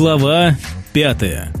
Глава пятая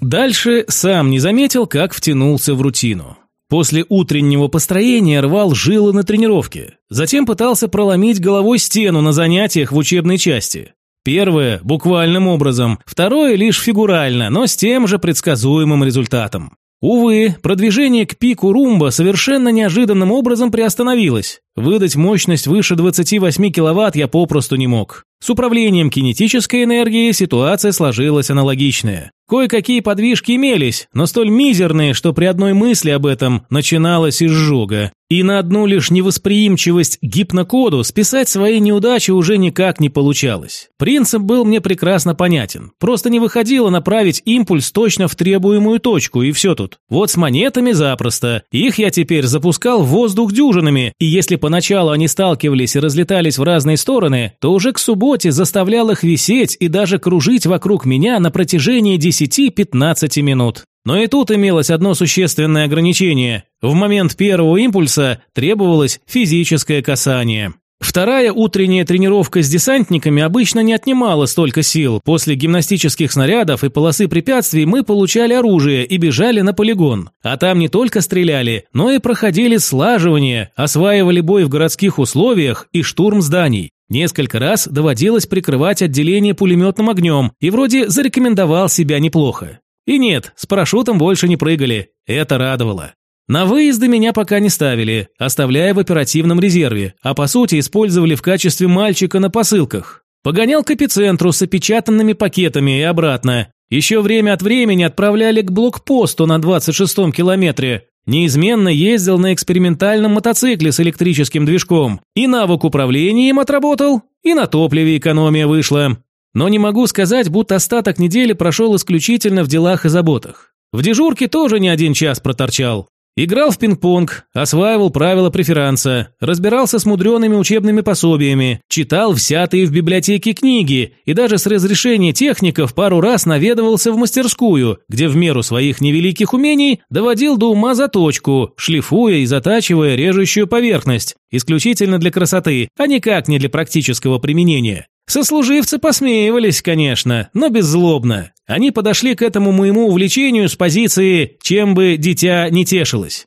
Дальше сам не заметил, как втянулся в рутину. После утреннего построения рвал жилы на тренировке. Затем пытался проломить головой стену на занятиях в учебной части. Первое – буквальным образом, второе – лишь фигурально, но с тем же предсказуемым результатом. Увы, продвижение к пику Румба совершенно неожиданным образом приостановилось. Выдать мощность выше 28 кВт я попросту не мог. С управлением кинетической энергией ситуация сложилась аналогичная. Кое-какие подвижки имелись, но столь мизерные, что при одной мысли об этом начиналась изжога. И на одну лишь невосприимчивость гипнокоду списать свои неудачи уже никак не получалось. Принцип был мне прекрасно понятен. Просто не выходило направить импульс точно в требуемую точку, и все тут. Вот с монетами запросто. Их я теперь запускал в воздух дюжинами, и если поначалу они сталкивались и разлетались в разные стороны, то уже к субботе заставлял их висеть и даже кружить вокруг меня на протяжении 10-15 минут. Но и тут имелось одно существенное ограничение. В момент первого импульса требовалось физическое касание. Вторая утренняя тренировка с десантниками обычно не отнимала столько сил. После гимнастических снарядов и полосы препятствий мы получали оружие и бежали на полигон. А там не только стреляли, но и проходили слаживание, осваивали бой в городских условиях и штурм зданий. Несколько раз доводилось прикрывать отделение пулеметным огнем и вроде зарекомендовал себя неплохо. И нет, с парашютом больше не прыгали. Это радовало. На выезды меня пока не ставили, оставляя в оперативном резерве, а по сути использовали в качестве мальчика на посылках. Погонял к эпицентру с опечатанными пакетами и обратно. Еще время от времени отправляли к блокпосту на 26-м километре. Неизменно ездил на экспериментальном мотоцикле с электрическим движком. И навык управления им отработал, и на топливе экономия вышла. Но не могу сказать, будто остаток недели прошел исключительно в делах и заботах. В дежурке тоже не один час проторчал. Играл в пинг-понг, осваивал правила преферанса, разбирался с мудреными учебными пособиями, читал взятые в библиотеке книги и даже с разрешения техников пару раз наведывался в мастерскую, где в меру своих невеликих умений доводил до ума заточку, шлифуя и затачивая режущую поверхность, исключительно для красоты, а никак не для практического применения. Сослуживцы посмеивались, конечно, но беззлобно. Они подошли к этому моему увлечению с позиции «чем бы дитя не тешилось».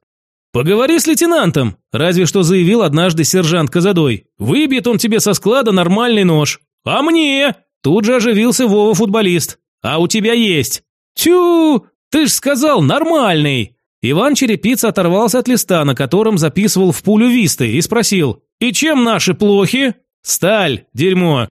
«Поговори с лейтенантом», – разве что заявил однажды сержант Казадой. «Выбьет он тебе со склада нормальный нож». «А мне?» – тут же оживился Вова-футболист. «А у тебя есть». «Тю, ты ж сказал нормальный». Иван Черепица оторвался от листа, на котором записывал в пулю висты, и спросил. «И чем наши плохи?» «Сталь, дерьмо.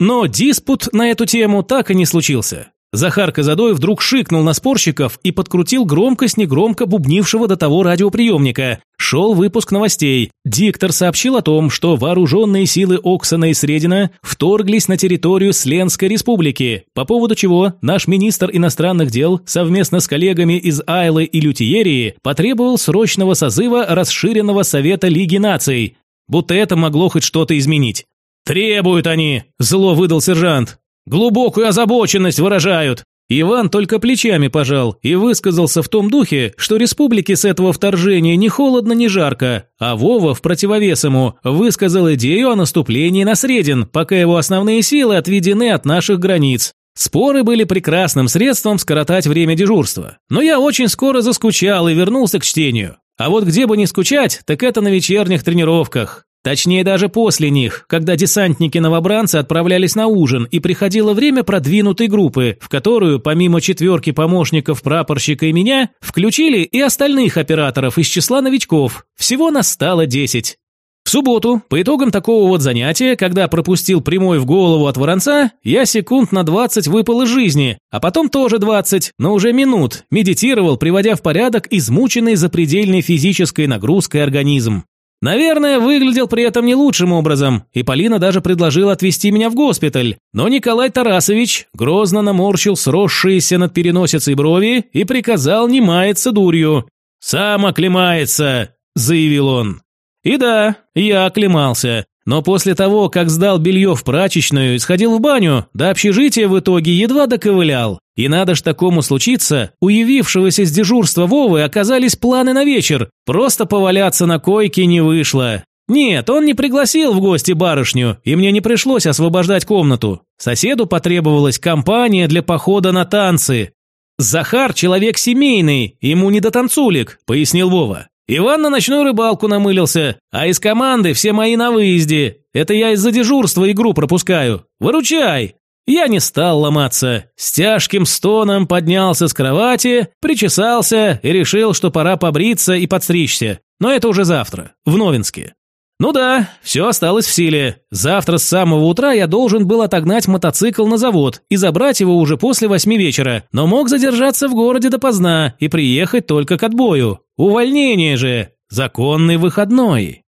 Но диспут на эту тему так и не случился. Захар Казадой вдруг шикнул на спорщиков и подкрутил громкость-негромко бубнившего до того радиоприемника. Шел выпуск новостей. Диктор сообщил о том, что вооруженные силы Оксана и Средина вторглись на территорию Сленской республики, по поводу чего наш министр иностранных дел совместно с коллегами из Айлы и Лютиерии потребовал срочного созыва расширенного Совета Лиги наций. Будто это могло хоть что-то изменить. «Требуют они!» – зло выдал сержант. «Глубокую озабоченность выражают!» Иван только плечами пожал и высказался в том духе, что республике с этого вторжения ни холодно, ни жарко, а Вова в противовес ему высказал идею о наступлении на Средин, пока его основные силы отведены от наших границ. Споры были прекрасным средством скоротать время дежурства. Но я очень скоро заскучал и вернулся к чтению. А вот где бы не скучать, так это на вечерних тренировках. Точнее, даже после них, когда десантники-новобранцы отправлялись на ужин, и приходило время продвинутой группы, в которую, помимо четверки помощников прапорщика и меня, включили и остальных операторов из числа новичков. Всего нас стало 10. В субботу, по итогам такого вот занятия, когда пропустил прямой в голову от воронца, я секунд на 20 выпал из жизни, а потом тоже 20, но уже минут, медитировал, приводя в порядок измученный запредельной физической нагрузкой организм. Наверное, выглядел при этом не лучшим образом, и Полина даже предложила отвезти меня в госпиталь. Но Николай Тарасович грозно наморщил сросшиеся над переносицей брови и приказал не маяться дурью. «Сам оклемается», – заявил он. И да, я оклемался. Но после того, как сдал белье в прачечную и сходил в баню, до общежития в итоге едва доковылял. И надо ж такому случиться, у явившегося с дежурства Вовы оказались планы на вечер. Просто поваляться на койке не вышло. Нет, он не пригласил в гости барышню, и мне не пришлось освобождать комнату. Соседу потребовалась компания для похода на танцы. «Захар – человек семейный, ему не до танцулик», – пояснил Вова. «Иван на ночную рыбалку намылился, а из команды все мои на выезде. Это я из-за дежурства игру пропускаю. Выручай!» Я не стал ломаться. С тяжким стоном поднялся с кровати, причесался и решил, что пора побриться и подстричься. Но это уже завтра, в Новинске. Ну да, все осталось в силе. Завтра с самого утра я должен был отогнать мотоцикл на завод и забрать его уже после восьми вечера, но мог задержаться в городе допоздна и приехать только к отбою. Увольнение же! Законный выходной.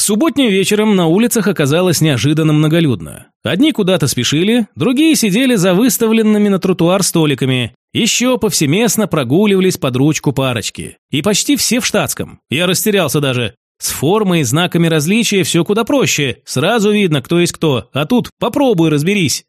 Субботним вечером на улицах оказалось неожиданно многолюдно. Одни куда-то спешили, другие сидели за выставленными на тротуар столиками. Еще повсеместно прогуливались под ручку парочки. И почти все в штатском. Я растерялся даже. С формой и знаками различия все куда проще. Сразу видно, кто есть кто. А тут попробуй разберись.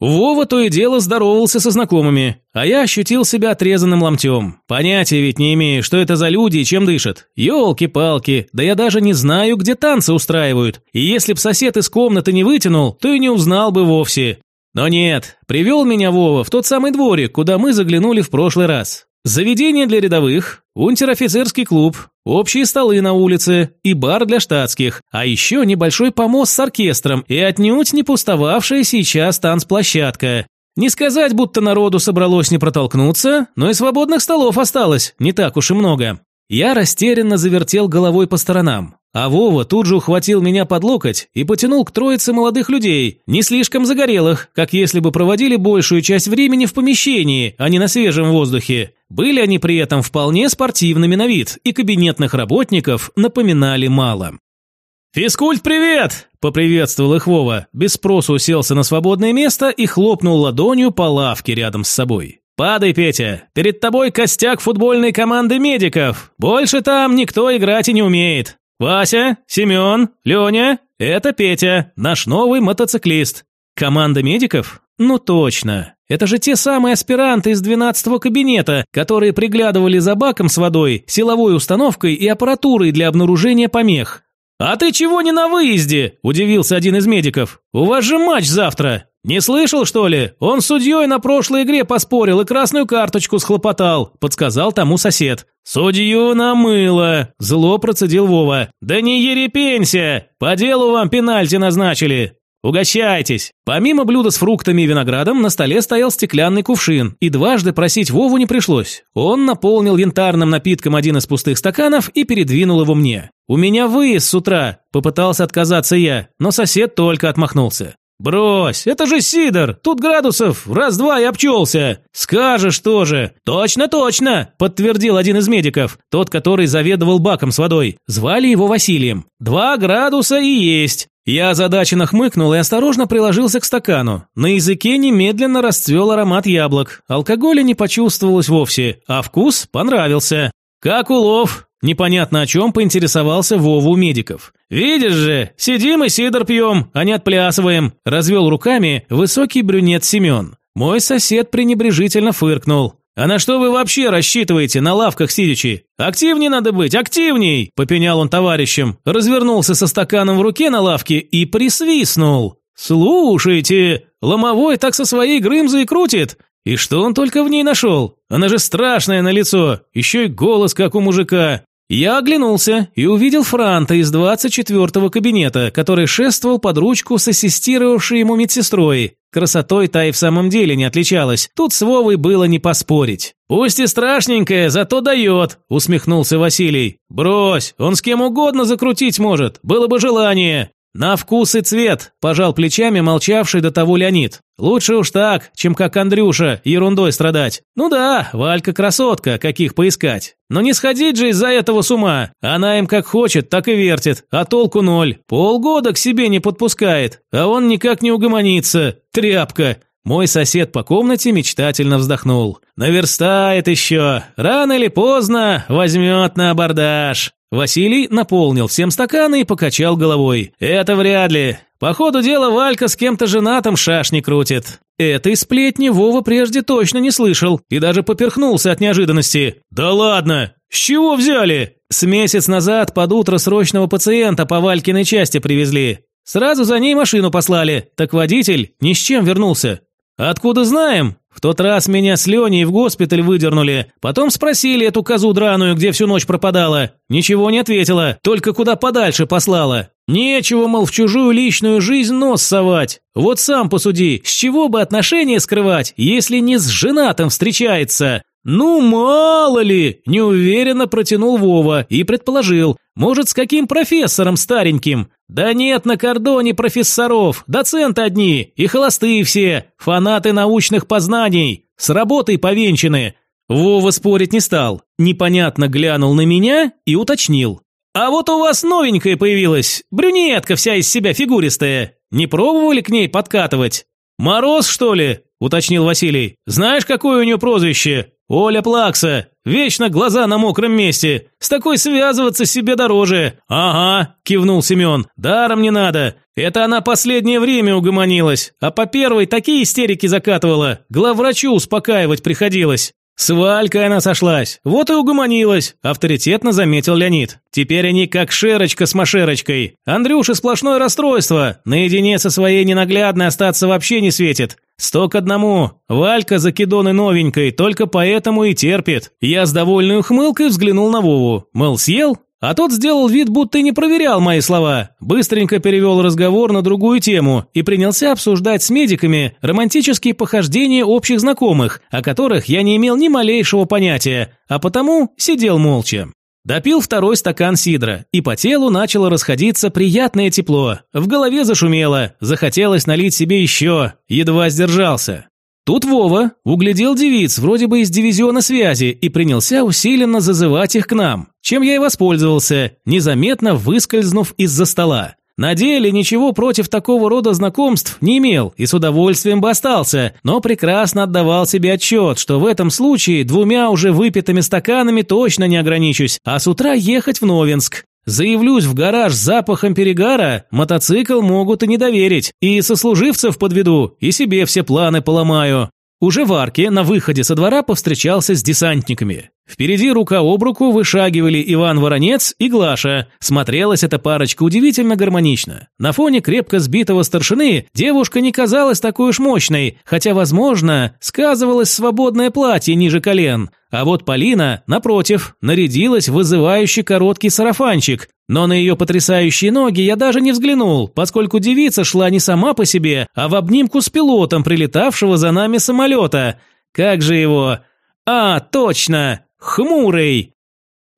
Вова то и дело здоровался со знакомыми, а я ощутил себя отрезанным ломтем. Понятия ведь не имею, что это за люди и чем дышат. Ёлки-палки, да я даже не знаю, где танцы устраивают. И если б сосед из комнаты не вытянул, то и не узнал бы вовсе. Но нет, привел меня Вова в тот самый дворик, куда мы заглянули в прошлый раз. Заведение для рядовых, унтер-офицерский клуб, общие столы на улице и бар для штатских, а еще небольшой помост с оркестром и отнюдь не пустовавшая сейчас танцплощадка. Не сказать, будто народу собралось не протолкнуться, но и свободных столов осталось не так уж и много. Я растерянно завертел головой по сторонам. А Вова тут же ухватил меня под локоть и потянул к троице молодых людей, не слишком загорелых, как если бы проводили большую часть времени в помещении, а не на свежем воздухе. Были они при этом вполне спортивными на вид, и кабинетных работников напоминали мало. «Физкульт, привет!» – поприветствовал их Вова, без спросу уселся на свободное место и хлопнул ладонью по лавке рядом с собой. «Падай, Петя, перед тобой костяк футбольной команды медиков. Больше там никто играть и не умеет. Вася, Семен, Леня – это Петя, наш новый мотоциклист. Команда медиков? Ну точно. Это же те самые аспиранты из 12-го кабинета, которые приглядывали за баком с водой, силовой установкой и аппаратурой для обнаружения помех. «А ты чего не на выезде?» – удивился один из медиков. «У вас же матч завтра!» «Не слышал, что ли? Он с судьей на прошлой игре поспорил и красную карточку схлопотал», – подсказал тому сосед. «Судью намыло!» – зло процедил Вова. «Да не ерепенься! По делу вам пенальти назначили!» «Угощайтесь!» Помимо блюда с фруктами и виноградом, на столе стоял стеклянный кувшин, и дважды просить Вову не пришлось. Он наполнил янтарным напитком один из пустых стаканов и передвинул его мне. «У меня выезд с утра!» – попытался отказаться я, но сосед только отмахнулся. «Брось, это же Сидор! Тут градусов раз-два и обчелся! Скажешь тоже!» «Точно, точно!» – подтвердил один из медиков, тот, который заведовал баком с водой. Звали его Василием. «Два градуса и есть!» Я озадаченно хмыкнул и осторожно приложился к стакану. На языке немедленно расцвел аромат яблок. Алкоголя не почувствовалось вовсе, а вкус понравился. «Как улов!» Непонятно о чем поинтересовался Вова у медиков. «Видишь же, сидим и сидор пьем, а не отплясываем», – развел руками высокий брюнет Семен. Мой сосед пренебрежительно фыркнул. «А на что вы вообще рассчитываете на лавках сидячи? Активней надо быть, активней!» – попенял он товарищем, развернулся со стаканом в руке на лавке и присвистнул. «Слушайте, ломовой так со своей Грымзой крутит, и что он только в ней нашел? Она же страшная на лицо, еще и голос как у мужика. Я оглянулся и увидел Франта из 24-го кабинета, который шествовал под ручку с ассистировавшей ему медсестрой. Красотой та и в самом деле не отличалась. Тут с Вовой было не поспорить. «Пусть и страшненькая, зато дает», – усмехнулся Василий. «Брось, он с кем угодно закрутить может, было бы желание». «На вкус и цвет», – пожал плечами молчавший до того Леонид. «Лучше уж так, чем как Андрюша, ерундой страдать. Ну да, Валька красотка, каких поискать. Но не сходить же из-за этого с ума. Она им как хочет, так и вертит, а толку ноль. Полгода к себе не подпускает, а он никак не угомонится. Тряпка». Мой сосед по комнате мечтательно вздохнул. «Наверстает еще. Рано или поздно возьмет на абордаж». Василий наполнил всем стаканы и покачал головой. «Это вряд ли. По ходу дела Валька с кем-то женатым шашни крутит». Этой сплетни Вова прежде точно не слышал и даже поперхнулся от неожиданности. «Да ладно! С чего взяли?» С месяц назад под утро срочного пациента по Валькиной части привезли. Сразу за ней машину послали, так водитель ни с чем вернулся. Откуда знаем? В тот раз меня с Леней в госпиталь выдернули. Потом спросили эту козу драную, где всю ночь пропадала. Ничего не ответила, только куда подальше послала. Нечего, мол, в чужую личную жизнь нос совать. Вот сам посуди, с чего бы отношения скрывать, если не с женатым встречается? Ну, мало ли, неуверенно протянул Вова и предположил, может, с каким профессором стареньким? Да нет на кордоне профессоров, доценты одни и холостые все, фанаты научных познаний, с работой повенчаны. Вова спорить не стал, непонятно глянул на меня и уточнил. «А вот у вас новенькая появилась, брюнетка вся из себя фигуристая. Не пробовали к ней подкатывать?» «Мороз, что ли?» – уточнил Василий. «Знаешь, какое у нее прозвище?» «Оля Плакса! Вечно глаза на мокром месте! С такой связываться себе дороже!» «Ага!» – кивнул Семен. «Даром не надо! Это она последнее время угомонилась, а по первой такие истерики закатывала, главврачу успокаивать приходилось!» «С Валькой она сошлась, вот и угомонилась», – авторитетно заметил Леонид. «Теперь они как шерочка с машерочкой. Андрюша сплошное расстройство, наедине со своей ненаглядной остаться вообще не светит. Сто к одному. Валька закидоны новенькой, только поэтому и терпит. Я с довольной ухмылкой взглянул на Вову. Мол, съел? А тот сделал вид, будто не проверял мои слова. Быстренько перевел разговор на другую тему и принялся обсуждать с медиками романтические похождения общих знакомых, о которых я не имел ни малейшего понятия, а потому сидел молча. Допил второй стакан сидра, и по телу начало расходиться приятное тепло. В голове зашумело, захотелось налить себе еще, едва сдержался. Тут Вова углядел девиц вроде бы из дивизиона связи и принялся усиленно зазывать их к нам, чем я и воспользовался, незаметно выскользнув из-за стола. На деле ничего против такого рода знакомств не имел и с удовольствием бы остался, но прекрасно отдавал себе отчет, что в этом случае двумя уже выпитыми стаканами точно не ограничусь, а с утра ехать в Новинск. Заявлюсь в гараж с запахом перегара, мотоцикл могут и не доверить, и сослуживцев подведу, и себе все планы поломаю. Уже в арке на выходе со двора повстречался с десантниками. Впереди рука об руку вышагивали Иван Воронец и Глаша. Смотрелась эта парочка удивительно гармонично. На фоне крепко сбитого старшины девушка не казалась такой уж мощной, хотя, возможно, сказывалось свободное платье ниже колен. А вот Полина, напротив, нарядилась в вызывающий короткий сарафанчик, но на ее потрясающие ноги я даже не взглянул, поскольку девица шла не сама по себе, а в обнимку с пилотом прилетавшего за нами самолета. Как же его? А, точно! Хмурый!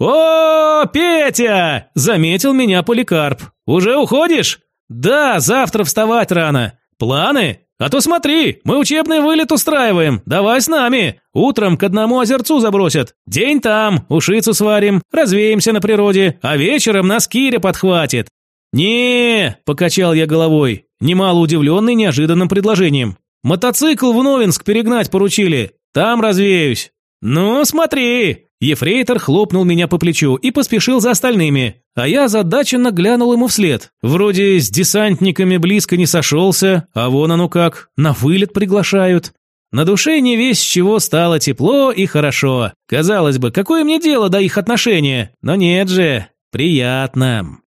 «О, Петя!» – заметил меня Поликарп. «Уже уходишь?» «Да, завтра вставать рано. Планы? А то смотри, мы учебный вылет устраиваем, давай с нами. Утром к одному озерцу забросят. День там, ушицу сварим, развеемся на природе, а вечером нас Киря подхватит». «Не!» – покачал я головой, немало удивленный неожиданным предложением. «Мотоцикл в Новинск перегнать поручили. Там развеюсь». «Ну, смотри!» Ефрейтор хлопнул меня по плечу и поспешил за остальными, а я задаченно глянул ему вслед. Вроде с десантниками близко не сошелся, а вон оно как, на вылет приглашают. На душе не весь чего стало тепло и хорошо. Казалось бы, какое мне дело до их отношения? Но нет же, приятно.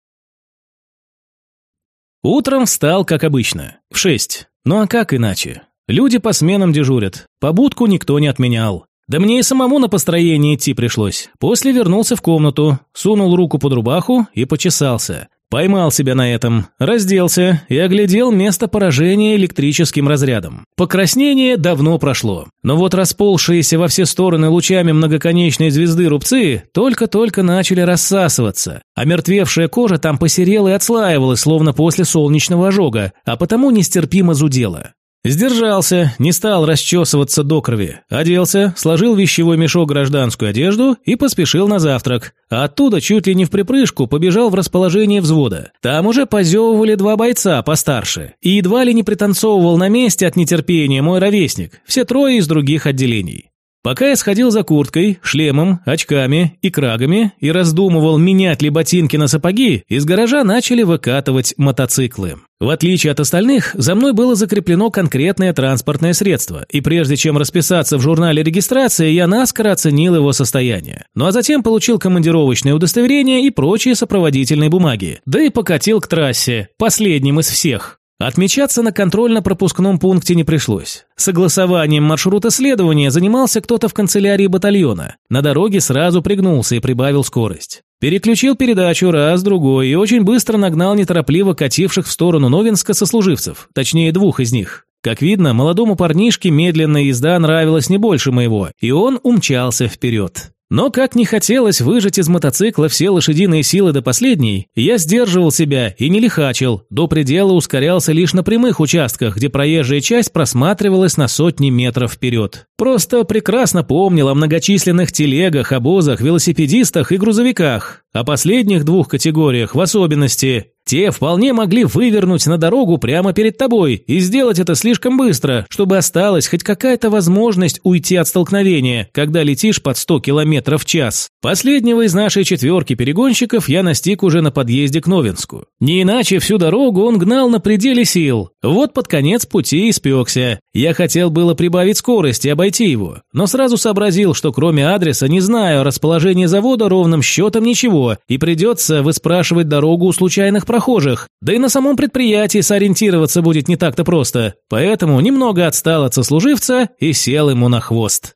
Утром встал, как обычно, в шесть. Ну а как иначе? Люди по сменам дежурят, побудку никто не отменял. Да мне и самому на построение идти пришлось. После вернулся в комнату, сунул руку под рубаху и почесался. Поймал себя на этом, разделся и оглядел место поражения электрическим разрядом. Покраснение давно прошло, но вот расползшиеся во все стороны лучами многоконечной звезды рубцы только-только начали рассасываться, а мертвевшая кожа там посерела и отслаивалась, словно после солнечного ожога, а потому нестерпимо зудела. Сдержался, не стал расчесываться до крови. Оделся, сложил вещевой мешок гражданскую одежду и поспешил на завтрак. Оттуда чуть ли не в припрыжку побежал в расположение взвода. Там уже позевывали два бойца постарше. И едва ли не пританцовывал на месте от нетерпения мой ровесник. Все трое из других отделений. Пока я сходил за курткой, шлемом, очками и крагами и раздумывал, менять ли ботинки на сапоги, из гаража начали выкатывать мотоциклы. В отличие от остальных, за мной было закреплено конкретное транспортное средство, и прежде чем расписаться в журнале регистрации, я наскоро оценил его состояние. Ну а затем получил командировочное удостоверение и прочие сопроводительные бумаги, да и покатил к трассе, последним из всех. Отмечаться на контрольно-пропускном пункте не пришлось. Согласованием маршрута следования занимался кто-то в канцелярии батальона. На дороге сразу пригнулся и прибавил скорость. Переключил передачу раз, другой и очень быстро нагнал неторопливо кативших в сторону Новинска сослуживцев, точнее двух из них. Как видно, молодому парнишке медленная езда нравилась не больше моего, и он умчался вперед. Но как не хотелось выжать из мотоцикла все лошадиные силы до последней, я сдерживал себя и не лихачил, до предела ускорялся лишь на прямых участках, где проезжая часть просматривалась на сотни метров вперед. Просто прекрасно помнил о многочисленных телегах, обозах, велосипедистах и грузовиках, о последних двух категориях в особенности те вполне могли вывернуть на дорогу прямо перед тобой и сделать это слишком быстро, чтобы осталась хоть какая-то возможность уйти от столкновения, когда летишь под 100 км в час. Последнего из нашей четверки перегонщиков я настиг уже на подъезде к Новинску. Не иначе всю дорогу он гнал на пределе сил. Вот под конец пути испекся. Я хотел было прибавить скорость и обойти его, но сразу сообразил, что кроме адреса не знаю о расположении завода ровным счетом ничего, и придется выспрашивать дорогу у случайных прохожих, да и на самом предприятии сориентироваться будет не так-то просто, поэтому немного отстал от сослуживца и сел ему на хвост.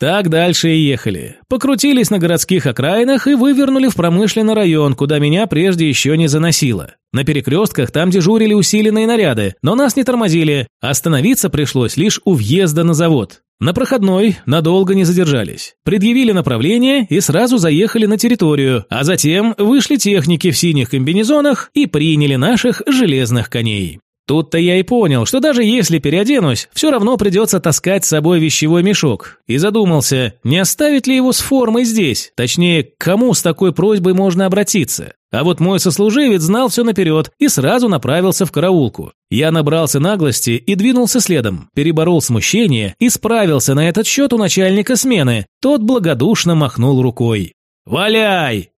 Так дальше и ехали. Покрутились на городских окраинах и вывернули в промышленный район, куда меня прежде еще не заносило. На перекрестках там дежурили усиленные наряды, но нас не тормозили. Остановиться пришлось лишь у въезда на завод. На проходной надолго не задержались. Предъявили направление и сразу заехали на территорию, а затем вышли техники в синих комбинезонах и приняли наших железных коней. Тут-то я и понял, что даже если переоденусь, все равно придется таскать с собой вещевой мешок. И задумался, не оставить ли его с формой здесь, точнее, к кому с такой просьбой можно обратиться. А вот мой сослуживец знал все наперед и сразу направился в караулку. Я набрался наглости и двинулся следом, переборол смущение и справился на этот счет у начальника смены. Тот благодушно махнул рукой. «Валяй!»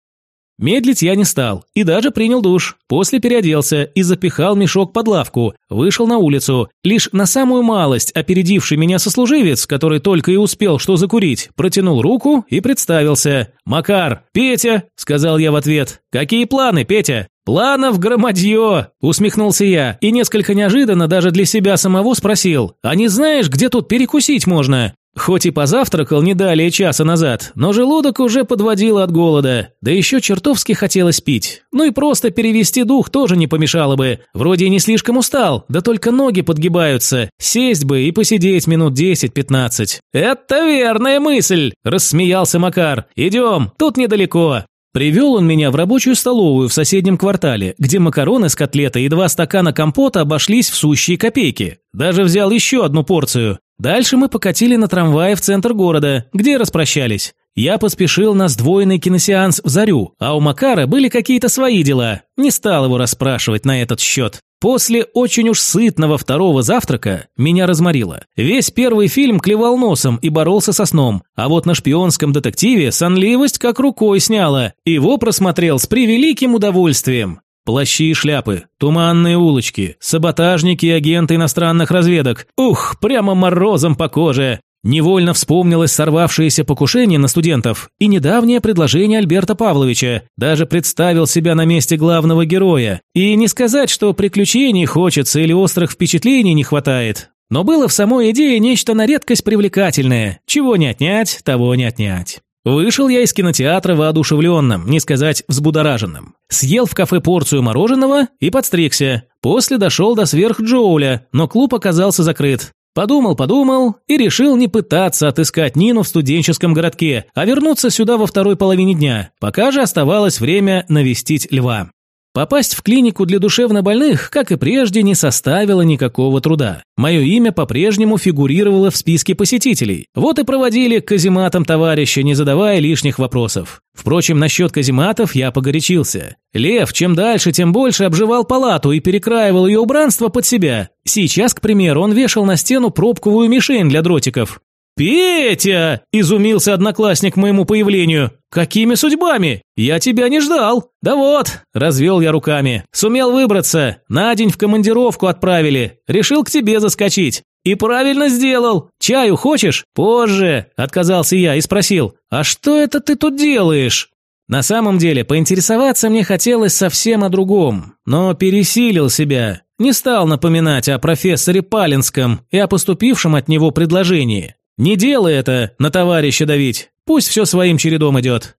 Медлить я не стал и даже принял душ. После переоделся и запихал мешок под лавку. Вышел на улицу. Лишь на самую малость опередивший меня сослуживец, который только и успел что закурить, протянул руку и представился. «Макар! Петя!» – сказал я в ответ. «Какие планы, Петя?» «Планов громадье!» – усмехнулся я и несколько неожиданно даже для себя самого спросил. «А не знаешь, где тут перекусить можно?» Хоть и позавтракал не далее часа назад, но желудок уже подводил от голода, да еще чертовски хотелось пить. Ну и просто перевести дух тоже не помешало бы. Вроде и не слишком устал, да только ноги подгибаются. Сесть бы и посидеть минут 10-15. «Это верная мысль!» – рассмеялся Макар. «Идем, тут недалеко». Привел он меня в рабочую столовую в соседнем квартале, где макароны с котлетой и два стакана компота обошлись в сущие копейки. Даже взял еще одну порцию. Дальше мы покатили на трамвае в центр города, где распрощались. Я поспешил на сдвоенный киносеанс в Зарю, а у Макара были какие-то свои дела. Не стал его расспрашивать на этот счет. После очень уж сытного второго завтрака меня разморило. Весь первый фильм клевал носом и боролся со сном, а вот на шпионском детективе сонливость как рукой сняла. Его просмотрел с превеликим удовольствием. Плащи и шляпы, туманные улочки, саботажники и агенты иностранных разведок. Ух, прямо морозом по коже. Невольно вспомнилось сорвавшееся покушение на студентов и недавнее предложение Альберта Павловича. Даже представил себя на месте главного героя. И не сказать, что приключений хочется или острых впечатлений не хватает. Но было в самой идее нечто на редкость привлекательное. Чего не отнять, того не отнять. Вышел я из кинотеатра воодушевленным, не сказать взбудораженным. Съел в кафе порцию мороженого и подстригся. После дошел до сверх Джоуля, но клуб оказался закрыт. Подумал-подумал и решил не пытаться отыскать Нину в студенческом городке, а вернуться сюда во второй половине дня, пока же оставалось время навестить льва. Попасть в клинику для душевнобольных, как и прежде, не составило никакого труда. Мое имя по-прежнему фигурировало в списке посетителей. Вот и проводили к казематам товарища, не задавая лишних вопросов. Впрочем, насчет казематов я погорячился. Лев чем дальше, тем больше обживал палату и перекраивал ее убранство под себя. Сейчас, к примеру, он вешал на стену пробковую мишень для дротиков. «Петя!» – изумился одноклассник моему появлению. «Какими судьбами? Я тебя не ждал!» «Да вот!» – развел я руками. «Сумел выбраться. На день в командировку отправили. Решил к тебе заскочить. «И правильно сделал! Чаю хочешь?» «Позже!» – отказался я и спросил. «А что это ты тут делаешь?» На самом деле, поинтересоваться мне хотелось совсем о другом, но пересилил себя. Не стал напоминать о профессоре Палинском и о поступившем от него предложении. Не делай это, на товарища давить. Пусть все своим чередом идет.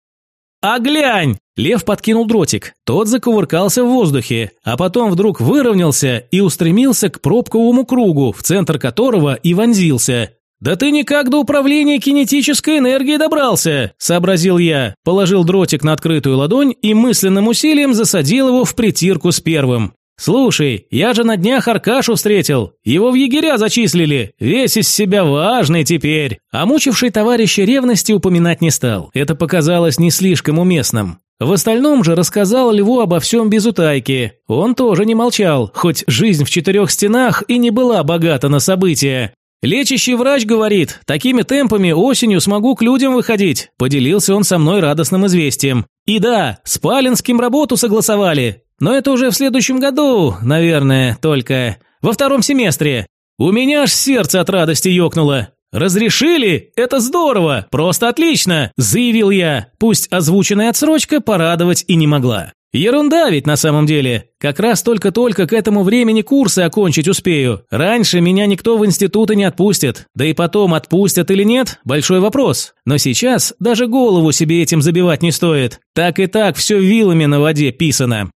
«А глянь!» Лев подкинул дротик. Тот закувыркался в воздухе, а потом вдруг выровнялся и устремился к пробковому кругу, в центр которого и вонзился. «Да ты никак до управления кинетической энергией добрался!» – сообразил я, положил дротик на открытую ладонь и мысленным усилием засадил его в притирку с первым. «Слушай, я же на днях Аркашу встретил. Его в егеря зачислили. Весь из себя важный теперь». А мучивший товарища ревности упоминать не стал. Это показалось не слишком уместным. В остальном же рассказал Льву обо всем без утайки. Он тоже не молчал, хоть жизнь в четырех стенах и не была богата на события. «Лечащий врач говорит, такими темпами осенью смогу к людям выходить», поделился он со мной радостным известием. «И да, с Палинским работу согласовали. Но это уже в следующем году, наверное, только. Во втором семестре. У меня аж сердце от радости ёкнуло. «Разрешили? Это здорово! Просто отлично!» – заявил я. Пусть озвученная отсрочка порадовать и не могла. Ерунда ведь на самом деле. Как раз только-только к этому времени курсы окончить успею. Раньше меня никто в институты не отпустит. Да и потом, отпустят или нет – большой вопрос. Но сейчас даже голову себе этим забивать не стоит. Так и так все вилами на воде писано.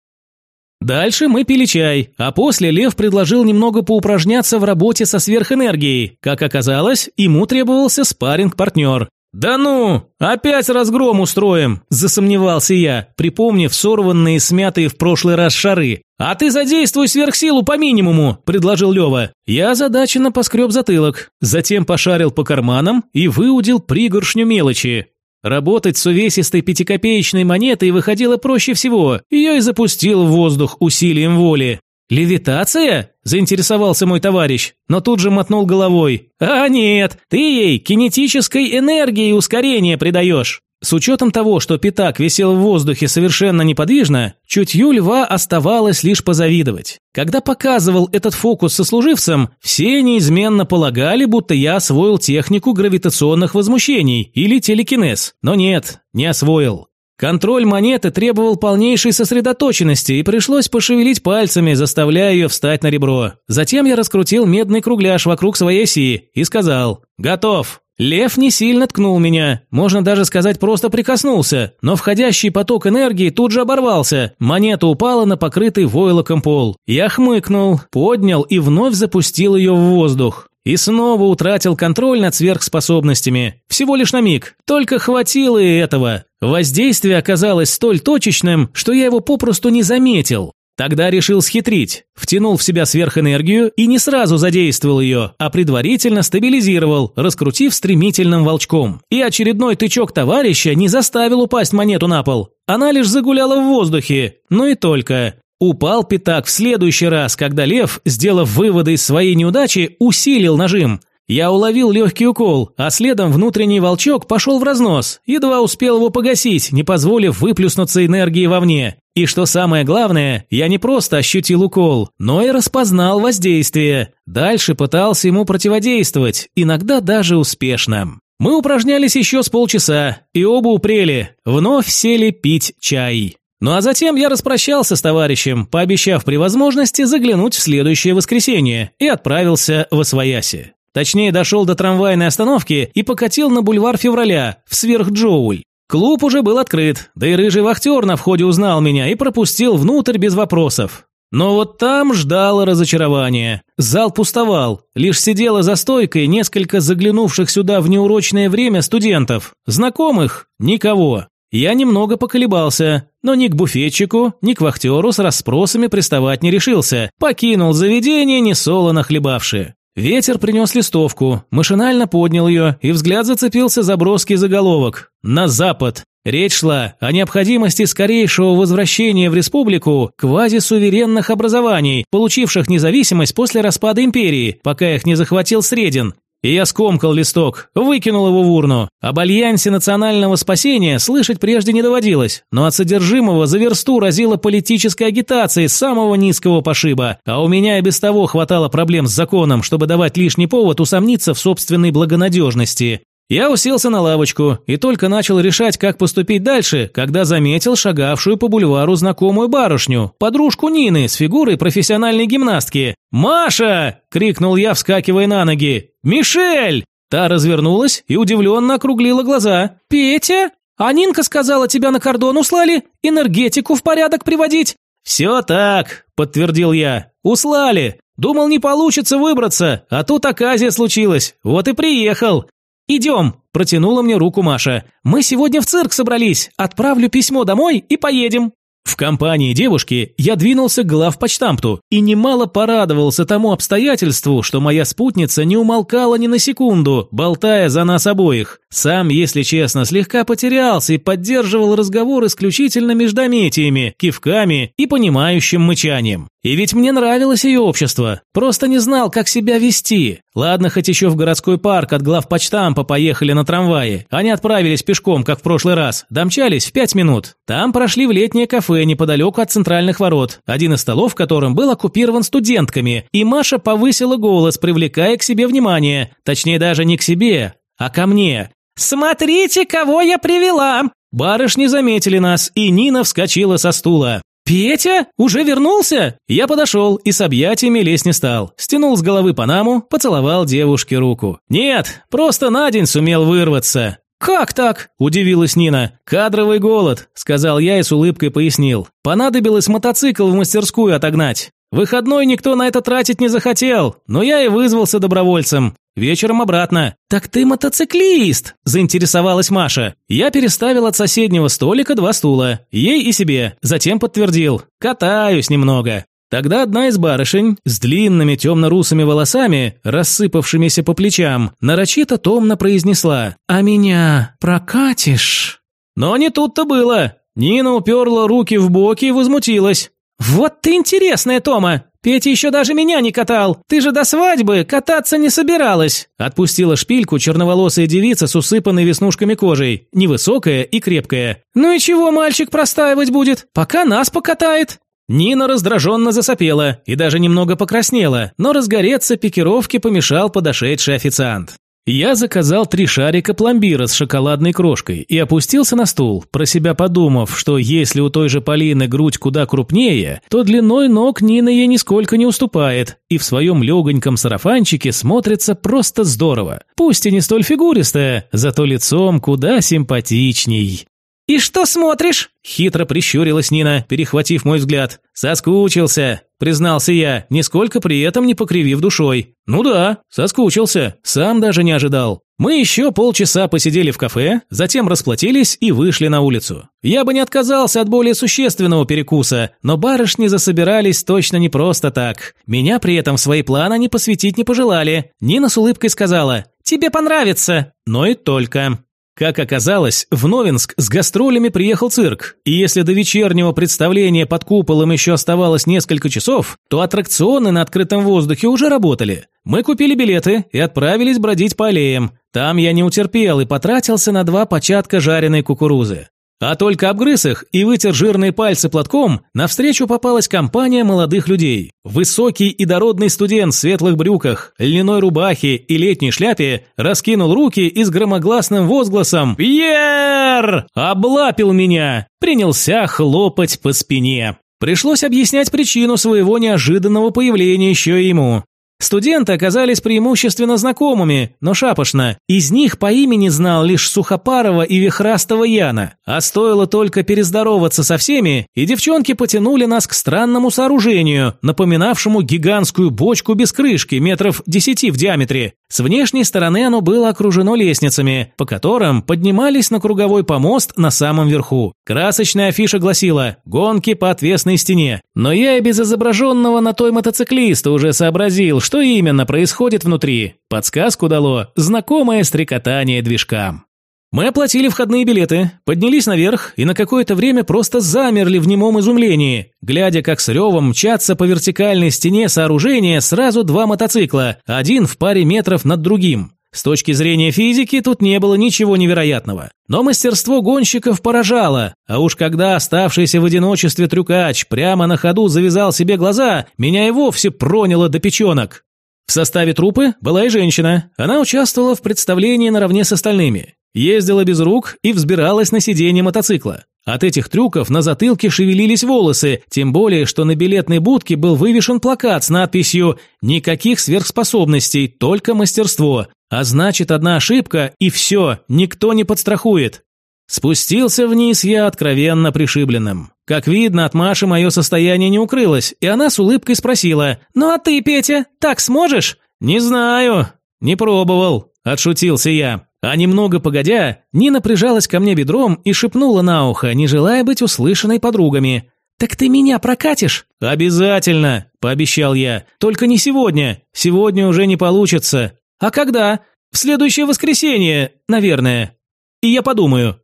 Дальше мы пили чай, а после Лев предложил немного поупражняться в работе со сверхэнергией. Как оказалось, ему требовался спарринг-партнер. «Да ну! Опять разгром устроим!» – засомневался я, припомнив сорванные смятые в прошлый раз шары. «А ты задействуй сверхсилу по минимуму», – предложил Лева. Я озадаченно поскреб затылок, затем пошарил по карманам и выудил пригоршню мелочи. Работать с увесистой пятикопеечной монетой выходило проще всего, ее и запустил в воздух усилием воли. «Левитация?» – заинтересовался мой товарищ, но тут же мотнул головой. «А нет, ты ей кинетической энергии ускорение придаешь». С учетом того, что пятак висел в воздухе совершенно неподвижно, чутью льва оставалось лишь позавидовать. Когда показывал этот фокус сослуживцам, все неизменно полагали, будто я освоил технику гравитационных возмущений или телекинез. Но нет, не освоил. Контроль монеты требовал полнейшей сосредоточенности, и пришлось пошевелить пальцами, заставляя ее встать на ребро. Затем я раскрутил медный кругляш вокруг своей оси и сказал «Готов». Лев не сильно ткнул меня, можно даже сказать просто прикоснулся, но входящий поток энергии тут же оборвался, монета упала на покрытый войлоком пол. Я хмыкнул, поднял и вновь запустил ее в воздух. И снова утратил контроль над сверхспособностями. Всего лишь на миг. Только хватило и этого. Воздействие оказалось столь точечным, что я его попросту не заметил. Тогда решил схитрить, втянул в себя сверхэнергию и не сразу задействовал ее, а предварительно стабилизировал, раскрутив стремительным волчком. И очередной тычок товарища не заставил упасть монету на пол. Она лишь загуляла в воздухе, но и только. Упал пятак в следующий раз, когда лев, сделав выводы из своей неудачи, усилил нажим. Я уловил легкий укол, а следом внутренний волчок пошел в разнос, едва успел его погасить, не позволив выплюснуться энергии вовне. И что самое главное, я не просто ощутил укол, но и распознал воздействие. Дальше пытался ему противодействовать, иногда даже успешно. Мы упражнялись еще с полчаса, и оба упрели, вновь сели пить чай. Ну а затем я распрощался с товарищем, пообещав при возможности заглянуть в следующее воскресенье, и отправился в Освояси. Точнее, дошел до трамвайной остановки и покатил на бульвар Февраля, в Сверхджоуль. Клуб уже был открыт, да и рыжий вахтер на входе узнал меня и пропустил внутрь без вопросов. Но вот там ждало разочарование. Зал пустовал, лишь сидело за стойкой несколько заглянувших сюда в неурочное время студентов. Знакомых – никого. Я немного поколебался, но ни к буфетчику, ни к вахтеру с расспросами приставать не решился. Покинул заведение, не солоно хлебавши. Ветер принес листовку, машинально поднял ее, и взгляд зацепился за броский заголовок. «На запад». Речь шла о необходимости скорейшего возвращения в республику квазисуверенных образований, получивших независимость после распада империи, пока их не захватил Средин. И я скомкал листок, выкинул его в урну. Об альянсе национального спасения слышать прежде не доводилось, но от содержимого за версту разило политической агитацией самого низкого пошиба, а у меня и без того хватало проблем с законом, чтобы давать лишний повод усомниться в собственной благонадежности. Я уселся на лавочку и только начал решать, как поступить дальше, когда заметил шагавшую по бульвару знакомую барышню, подружку Нины с фигурой профессиональной гимнастки. «Маша!» – крикнул я, вскакивая на ноги. «Мишель!» Та развернулась и удивленно округлила глаза. «Петя? А Нинка сказала, тебя на кордон услали? Энергетику в порядок приводить?» «Все так», – подтвердил я. «Услали. Думал, не получится выбраться, а тут оказия случилась. Вот и приехал. «Идем!» – протянула мне руку Маша. «Мы сегодня в цирк собрались. Отправлю письмо домой и поедем». В компании девушки я двинулся к главпочтамту и немало порадовался тому обстоятельству, что моя спутница не умолкала ни на секунду, болтая за нас обоих. Сам, если честно, слегка потерялся и поддерживал разговор исключительно междометиями, кивками и понимающим мычанием. И ведь мне нравилось ее общество, просто не знал, как себя вести. Ладно, хоть еще в городской парк от главпочтампа поехали на трамвае. Они отправились пешком, как в прошлый раз. Домчались в пять минут. Там прошли в летнее кафе неподалеку от центральных ворот, один из столов в котором был оккупирован студентками, и Маша повысила голос, привлекая к себе внимание. Точнее, даже не к себе, а ко мне. «Смотрите, кого я привела!» Барышни заметили нас, и Нина вскочила со стула. «Петя? Уже вернулся?» Я подошел и с объятиями лезть не стал. Стянул с головы панаму, поцеловал девушке руку. «Нет, просто на день сумел вырваться». «Как так?» – удивилась Нина. «Кадровый голод», – сказал я и с улыбкой пояснил. «Понадобилось мотоцикл в мастерскую отогнать. Выходной никто на это тратить не захотел, но я и вызвался добровольцем. Вечером обратно. Так ты мотоциклист, заинтересовалась Маша. Я переставил от соседнего столика два стула, ей и себе, затем подтвердил. Катаюсь немного. Тогда одна из барышень с длинными темно-русыми волосами, рассыпавшимися по плечам, нарочито томно произнесла «А меня прокатишь?» Но не тут-то было. Нина уперла руки в боки и возмутилась. «Вот ты интересная, Тома! Петя еще даже меня не катал! Ты же до свадьбы кататься не собиралась!» Отпустила шпильку черноволосая девица с усыпанной веснушками кожей, невысокая и крепкая. «Ну и чего мальчик простаивать будет? Пока нас покатает!» Нина раздраженно засопела и даже немного покраснела, но разгореться пикировке помешал подошедший официант. Я заказал три шарика пломбира с шоколадной крошкой и опустился на стул, про себя подумав, что если у той же Полины грудь куда крупнее, то длиной ног Нина ей нисколько не уступает, и в своем легоньком сарафанчике смотрится просто здорово. Пусть и не столь фигуристая, зато лицом куда симпатичней. «И что смотришь?» – хитро прищурилась Нина, перехватив мой взгляд. «Соскучился», – признался я, нисколько при этом не покривив душой. «Ну да, соскучился, сам даже не ожидал». Мы еще полчаса посидели в кафе, затем расплатились и вышли на улицу. Я бы не отказался от более существенного перекуса, но барышни засобирались точно не просто так. Меня при этом в свои планы не посвятить не пожелали. Нина с улыбкой сказала «Тебе понравится», но и только. Как оказалось, в Новинск с гастролями приехал цирк, и если до вечернего представления под куполом еще оставалось несколько часов, то аттракционы на открытом воздухе уже работали. Мы купили билеты и отправились бродить по аллеям. Там я не утерпел и потратился на два початка жареной кукурузы. А только обгрыз их и вытер жирные пальцы платком, навстречу попалась компания молодых людей. Высокий и дородный студент в светлых брюках, льняной рубахе и летней шляпе раскинул руки и с громогласным возгласом «Пьер!» облапил меня, принялся хлопать по спине. Пришлось объяснять причину своего неожиданного появления еще ему. Студенты оказались преимущественно знакомыми, но шапошно. Из них по имени знал лишь Сухопарова и Вихрастого Яна. А стоило только перездороваться со всеми, и девчонки потянули нас к странному сооружению, напоминавшему гигантскую бочку без крышки, метров десяти в диаметре. С внешней стороны оно было окружено лестницами, по которым поднимались на круговой помост на самом верху. Красочная афиша гласила «Гонки по отвесной стене». Но я и без изображенного на той мотоциклиста уже сообразил, что именно происходит внутри. Подсказку дало знакомое стрекотание движка. Мы оплатили входные билеты, поднялись наверх и на какое-то время просто замерли в немом изумлении, глядя, как с ревом мчатся по вертикальной стене сооружения сразу два мотоцикла, один в паре метров над другим. С точки зрения физики тут не было ничего невероятного. Но мастерство гонщиков поражало, а уж когда оставшийся в одиночестве трюкач прямо на ходу завязал себе глаза, меня и вовсе проняло до печенок. В составе трупы была и женщина. Она участвовала в представлении наравне с остальными. Ездила без рук и взбиралась на сиденье мотоцикла. От этих трюков на затылке шевелились волосы, тем более, что на билетной будке был вывешен плакат с надписью «Никаких сверхспособностей, только мастерство». А значит, одна ошибка и все, никто не подстрахует. Спустился вниз я откровенно пришибленным. Как видно, от Маши мое состояние не укрылось, и она с улыбкой спросила «Ну а ты, Петя, так сможешь?» «Не знаю, не пробовал», – отшутился я. А немного погодя, Нина прижалась ко мне бедром и шепнула на ухо, не желая быть услышанной подругами. «Так ты меня прокатишь?» «Обязательно», – пообещал я. «Только не сегодня. Сегодня уже не получится». «А когда?» «В следующее воскресенье, наверное. И я подумаю».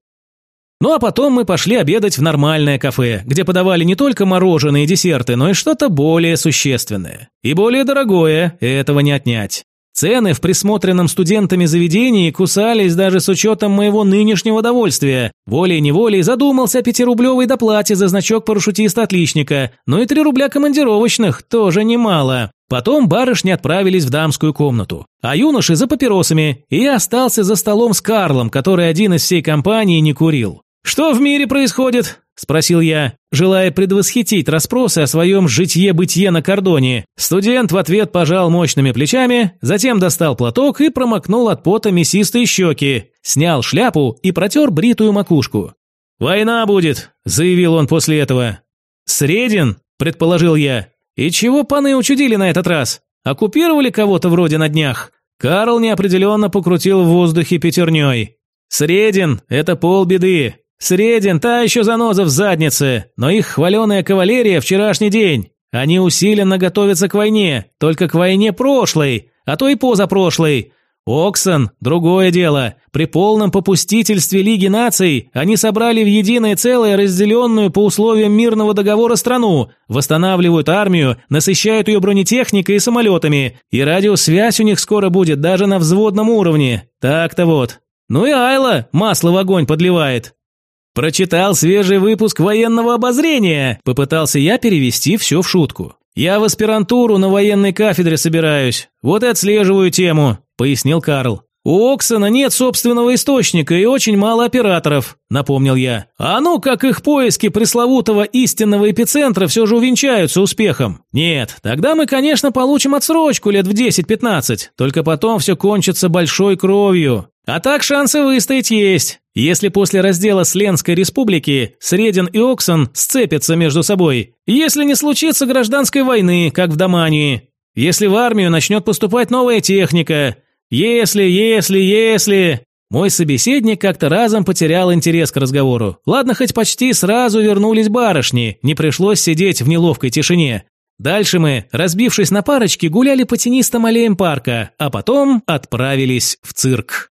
Ну а потом мы пошли обедать в нормальное кафе, где подавали не только мороженое и десерты, но и что-то более существенное. И более дорогое, этого не отнять. Цены в присмотренном студентами заведении кусались даже с учетом моего нынешнего довольствия. Волей-неволей задумался о пятирублевой доплате за значок парашютиста-отличника, но и три рубля командировочных тоже немало. Потом барышни отправились в дамскую комнату, а юноши за папиросами, и я остался за столом с Карлом, который один из всей компании не курил. «Что в мире происходит?» – спросил я, желая предвосхитить расспросы о своем житье-бытие на кордоне. Студент в ответ пожал мощными плечами, затем достал платок и промокнул от пота мясистые щеки, снял шляпу и протер бритую макушку. «Война будет», – заявил он после этого. «Средин?» – предположил я. «И чего паны учудили на этот раз? Оккупировали кого-то вроде на днях?» Карл неопределенно покрутил в воздухе пятерней. «Средин – это полбеды. Средин, та еще заноза в заднице, но их хваленая кавалерия вчерашний день. Они усиленно готовятся к войне, только к войне прошлой, а то и позапрошлой. Оксон – другое дело. При полном попустительстве Лиги наций они собрали в единое целое разделенную по условиям мирного договора страну, восстанавливают армию, насыщают ее бронетехникой и самолетами, и радиосвязь у них скоро будет даже на взводном уровне. Так-то вот. Ну и Айла масло в огонь подливает. «Прочитал свежий выпуск военного обозрения», – попытался я перевести все в шутку. «Я в аспирантуру на военной кафедре собираюсь, вот и отслеживаю тему», – пояснил Карл. «У Оксана нет собственного источника и очень мало операторов», – напомнил я. «А ну, как их поиски пресловутого истинного эпицентра все же увенчаются успехом? Нет, тогда мы, конечно, получим отсрочку лет в 10-15, только потом все кончится большой кровью. А так шансы выстоять есть. Если после раздела с Ленской республики Средин и Оксан сцепятся между собой. Если не случится гражданской войны, как в Домании. Если в армию начнет поступать новая техника. Если, если, если... Мой собеседник как-то разом потерял интерес к разговору. Ладно, хоть почти сразу вернулись барышни, не пришлось сидеть в неловкой тишине. Дальше мы, разбившись на парочки, гуляли по тенистым аллеям парка, а потом отправились в цирк.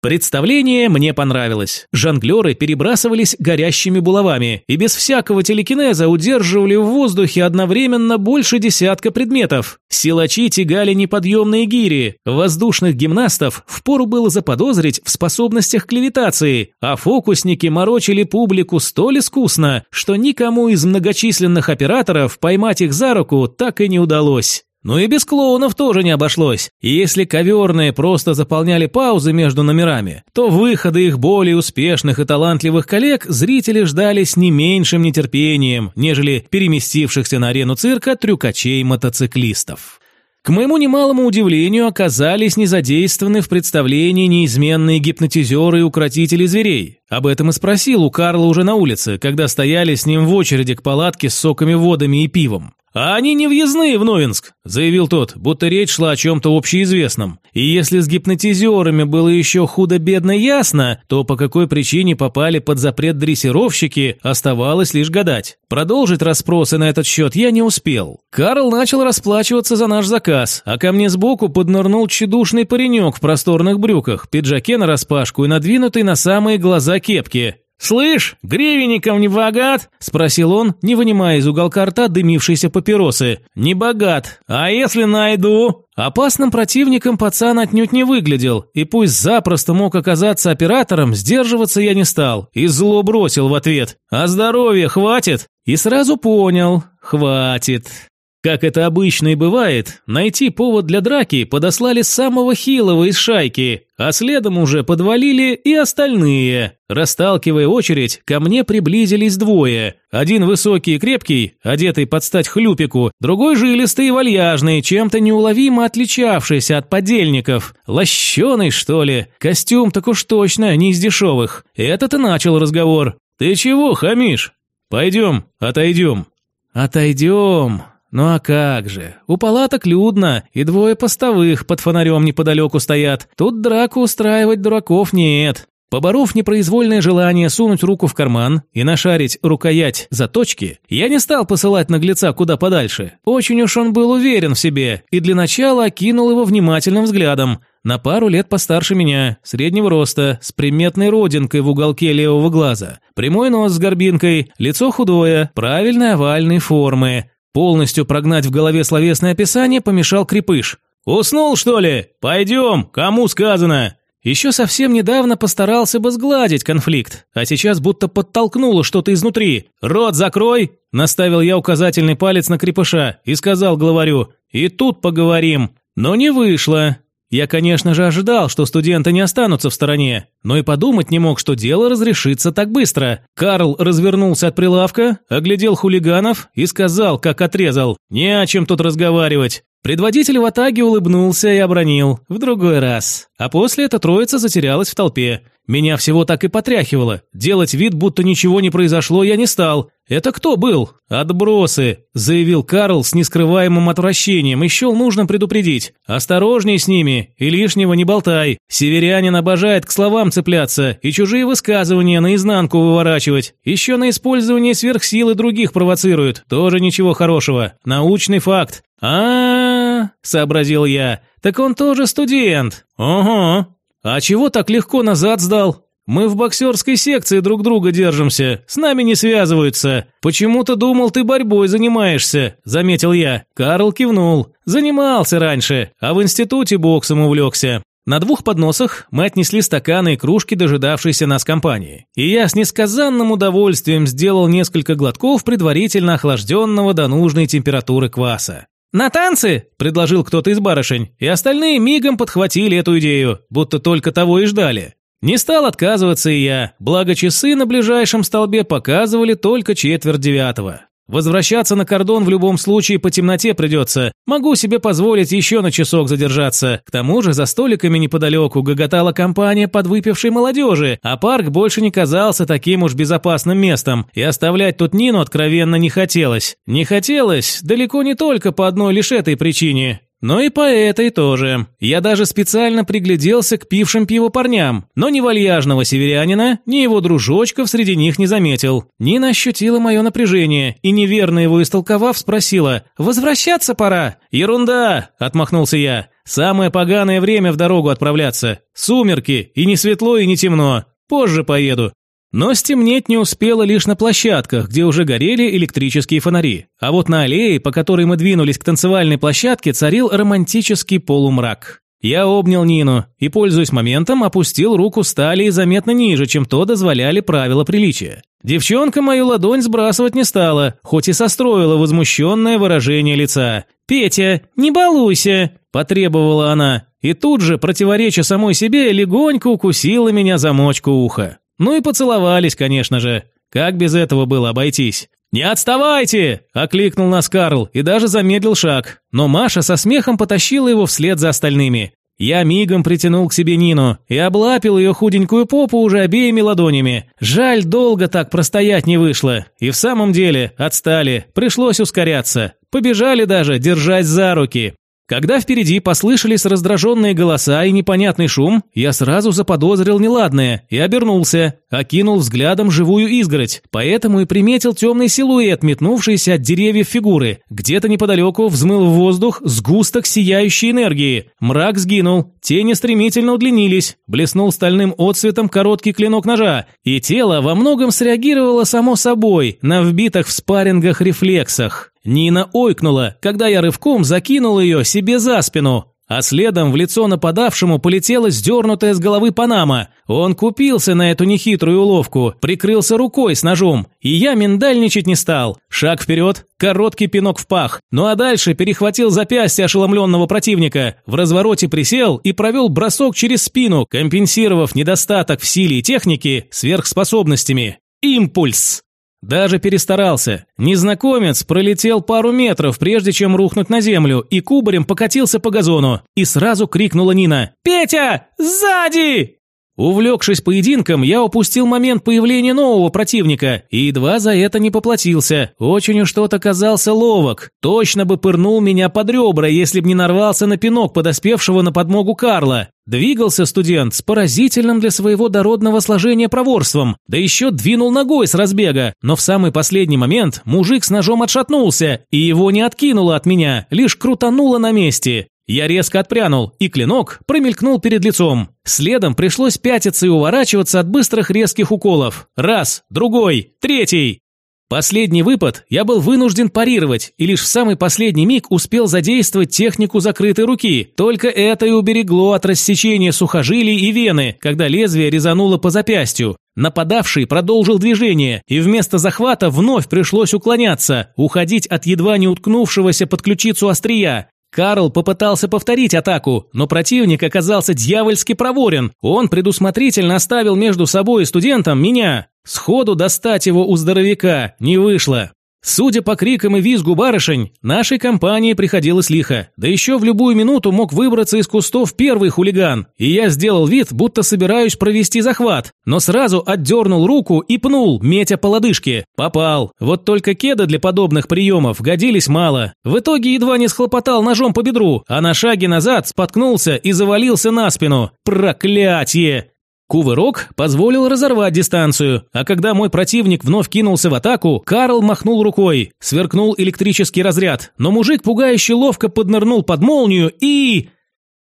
Представление мне понравилось. Жонглеры перебрасывались горящими булавами и без всякого телекинеза удерживали в воздухе одновременно больше десятка предметов. Силачи тягали неподъемные гири. Воздушных гимнастов впору было заподозрить в способностях к левитации, а фокусники морочили публику столь искусно, что никому из многочисленных операторов поймать их за руку так и не удалось. Ну и без клоунов тоже не обошлось. И если коверные просто заполняли паузы между номерами, то выходы их более успешных и талантливых коллег зрители ждали с не меньшим нетерпением, нежели переместившихся на арену цирка трюкачей-мотоциклистов. К моему немалому удивлению, оказались не задействованы в представлении неизменные гипнотизеры и укротители зверей. Об этом и спросил у Карла уже на улице, когда стояли с ним в очереди к палатке с соками, водами и пивом. «А они не въездные в Новинск», – заявил тот, будто речь шла о чем-то общеизвестном. И если с гипнотизерами было еще худо-бедно ясно, то по какой причине попали под запрет дрессировщики, оставалось лишь гадать. Продолжить расспросы на этот счет я не успел. Карл начал расплачиваться за наш заказ, а ко мне сбоку поднырнул тщедушный паренек в просторных брюках, пиджаке нараспашку и надвинутый на самые глаза кепки. «Слышь, гривенником не богат?» – спросил он, не вынимая из уголка рта дымившиеся папиросы. «Не богат. А если найду?» Опасным противником пацан отнюдь не выглядел, и пусть запросто мог оказаться оператором, сдерживаться я не стал, и зло бросил в ответ. «А здоровья хватит?» И сразу понял – хватит. Как это обычно и бывает, найти повод для драки подослали самого хилого из шайки, а следом уже подвалили и остальные. Расталкивая очередь, ко мне приблизились двое. Один высокий и крепкий, одетый под стать хлюпику, другой жилистый и вальяжный, чем-то неуловимо отличавшийся от подельников. Лощеный, что ли? Костюм так уж точно, не из дешевых. Этот и начал разговор. «Ты чего хамишь? Пойдем, отойдем». «Отойдем», ну а как же, у палаток людно, и двое постовых под фонарем неподалеку стоят. Тут драку устраивать дураков нет. Поборов непроизвольное желание сунуть руку в карман и нашарить рукоять заточки, я не стал посылать наглеца куда подальше. Очень уж он был уверен в себе, и для начала окинул его внимательным взглядом. На пару лет постарше меня, среднего роста, с приметной родинкой в уголке левого глаза, прямой нос с горбинкой, лицо худое, правильной овальной формы. Полностью прогнать в голове словесное описание помешал крепыш. «Уснул, что ли? Пойдем, кому сказано?» Еще совсем недавно постарался бы сгладить конфликт, а сейчас будто подтолкнуло что-то изнутри. «Рот закрой!» – наставил я указательный палец на крепыша и сказал главарю «И тут поговорим». Но не вышло. Я, конечно же, ожидал, что студенты не останутся в стороне, но и подумать не мог, что дело разрешится так быстро. Карл развернулся от прилавка, оглядел хулиганов и сказал, как отрезал, «Не о чем тут разговаривать. Предводитель в атаге улыбнулся и обронил. В другой раз. А после эта троица затерялась в толпе. Меня всего так и потряхивало. Делать вид, будто ничего не произошло, я не стал. «Это кто был?» «Отбросы», – заявил Карл с нескрываемым отвращением. «Еще нужно предупредить. Осторожней с ними и лишнего не болтай. Северянин обожает к словам цепляться и чужие высказывания наизнанку выворачивать. Еще на использование сверхсилы других провоцируют. Тоже ничего хорошего. Научный факт. а, -а, -а сообразил я. «Так он тоже студент». «Ого». «А чего так легко назад сдал?» Мы в боксерской секции друг друга держимся, с нами не связываются. Почему-то думал, ты борьбой занимаешься», – заметил я. Карл кивнул. «Занимался раньше, а в институте боксом увлекся». На двух подносах мы отнесли стаканы и кружки дожидавшейся нас компании. И я с несказанным удовольствием сделал несколько глотков предварительно охлажденного до нужной температуры кваса. «На танцы!» – предложил кто-то из барышень, и остальные мигом подхватили эту идею, будто только того и ждали. Не стал отказываться и я, благо часы на ближайшем столбе показывали только четверть девятого. Возвращаться на кордон в любом случае по темноте придется. Могу себе позволить еще на часок задержаться. К тому же за столиками неподалеку гоготала компания подвыпившей молодежи, а парк больше не казался таким уж безопасным местом, и оставлять тут Нину откровенно не хотелось. Не хотелось далеко не только по одной лишь этой причине. Но и по этой тоже. Я даже специально пригляделся к пившим пиво парням, но ни вальяжного северянина, ни его дружочков среди них не заметил. Нина ощутила мое напряжение и, неверно его истолковав, спросила «Возвращаться пора?» «Ерунда!» – отмахнулся я. «Самое поганое время в дорогу отправляться. Сумерки, и не светло, и не темно. Позже поеду. Но стемнеть не успело лишь на площадках, где уже горели электрические фонари. А вот на аллее, по которой мы двинулись к танцевальной площадке, царил романтический полумрак. Я обнял Нину и, пользуясь моментом, опустил руку стали заметно ниже, чем то дозволяли правила приличия. Девчонка мою ладонь сбрасывать не стала, хоть и состроила возмущенное выражение лица. «Петя, не балуйся!» – потребовала она. И тут же, противореча самой себе, легонько укусила меня за мочку уха. Ну и поцеловались, конечно же. Как без этого было обойтись? «Не отставайте!» – окликнул нас Карл и даже замедлил шаг. Но Маша со смехом потащила его вслед за остальными. Я мигом притянул к себе Нину и облапил ее худенькую попу уже обеими ладонями. Жаль, долго так простоять не вышло. И в самом деле, отстали, пришлось ускоряться. Побежали даже, держась за руки. Когда впереди послышались раздраженные голоса и непонятный шум, я сразу заподозрил неладное и обернулся, окинул взглядом живую изгородь, поэтому и приметил темный силуэт, метнувшийся от деревьев фигуры. Где-то неподалеку взмыл в воздух сгусток сияющей энергии. Мрак сгинул, тени стремительно удлинились, блеснул стальным отцветом короткий клинок ножа, и тело во многом среагировало само собой на вбитых в спаррингах рефлексах. Нина ойкнула, когда я рывком закинул ее себе за спину, а следом в лицо нападавшему полетела сдернутая с головы Панама. Он купился на эту нехитрую уловку, прикрылся рукой с ножом, и я миндальничать не стал. Шаг вперед, короткий пинок в пах. Ну а дальше перехватил запястье ошеломленного противника, в развороте присел и провел бросок через спину, компенсировав недостаток в силе и технике сверхспособностями. Импульс! Даже перестарался. Незнакомец пролетел пару метров, прежде чем рухнуть на землю, и кубарем покатился по газону. И сразу крикнула Нина «Петя! Сзади!» Увлекшись поединком, я упустил момент появления нового противника и едва за это не поплатился. Очень уж тот оказался ловок. Точно бы пырнул меня под ребра, если б не нарвался на пинок подоспевшего на подмогу Карла. Двигался студент с поразительным для своего дородного сложения проворством, да еще двинул ногой с разбега, но в самый последний момент мужик с ножом отшатнулся, и его не откинуло от меня, лишь крутануло на месте. Я резко отпрянул, и клинок промелькнул перед лицом. Следом пришлось пятиться и уворачиваться от быстрых резких уколов. Раз, другой, третий. Последний выпад я был вынужден парировать, и лишь в самый последний миг успел задействовать технику закрытой руки. Только это и уберегло от рассечения сухожилий и вены, когда лезвие резануло по запястью. Нападавший продолжил движение, и вместо захвата вновь пришлось уклоняться, уходить от едва не уткнувшегося под ключицу острия. Карл попытался повторить атаку, но противник оказался дьявольски проворен. Он предусмотрительно оставил между собой и студентом меня. Сходу достать его у здоровяка не вышло. Судя по крикам и визгу барышень, нашей компании приходилось лихо. Да еще в любую минуту мог выбраться из кустов первый хулиган. И я сделал вид, будто собираюсь провести захват. Но сразу отдернул руку и пнул, метя по лодыжке. Попал. Вот только кеда для подобных приемов годились мало. В итоге едва не схлопотал ножом по бедру, а на шаге назад споткнулся и завалился на спину. Проклятие! Кувырок позволил разорвать дистанцию, а когда мой противник вновь кинулся в атаку, Карл махнул рукой, сверкнул электрический разряд, но мужик пугающе ловко поднырнул под молнию и...